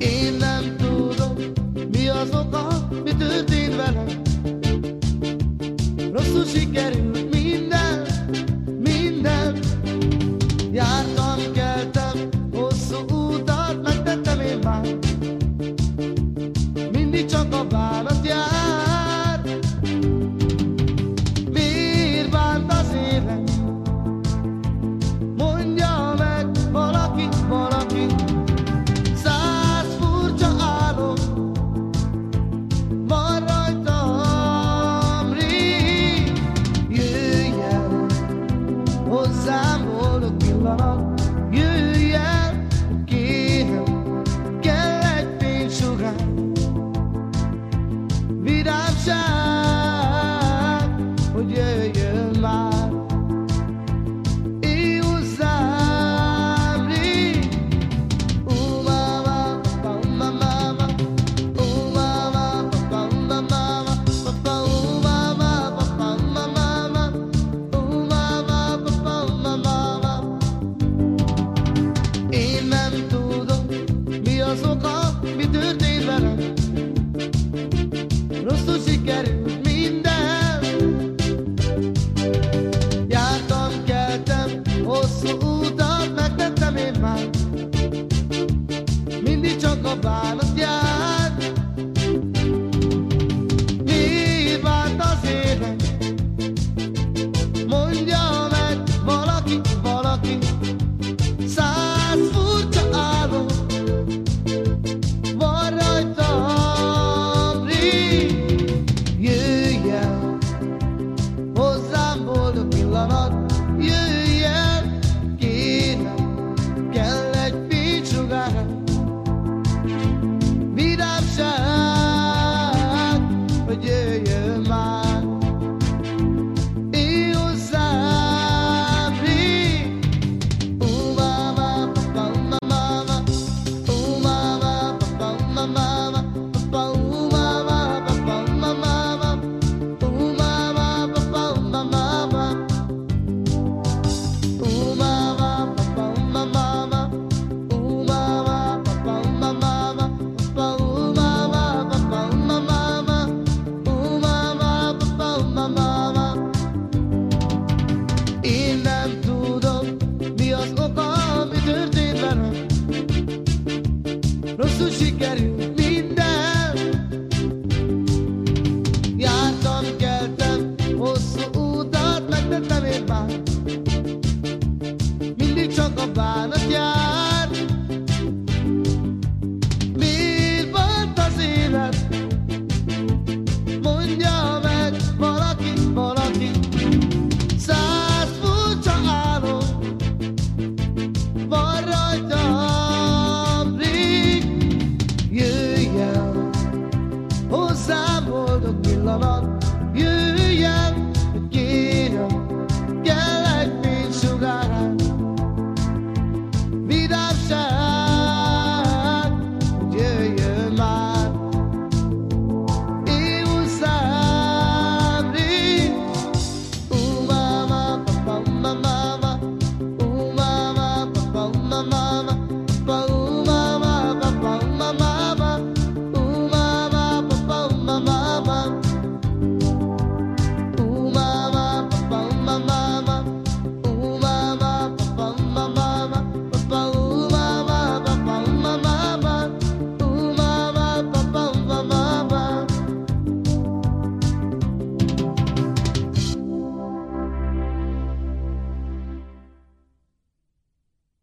Én nem tudom, mi az oka, mi történt velem Rosszul sikerült minden, minden. Jártam, keltem, hosszú utat megtettem én már. Mindig csak a válasz. Mindig csak a bánat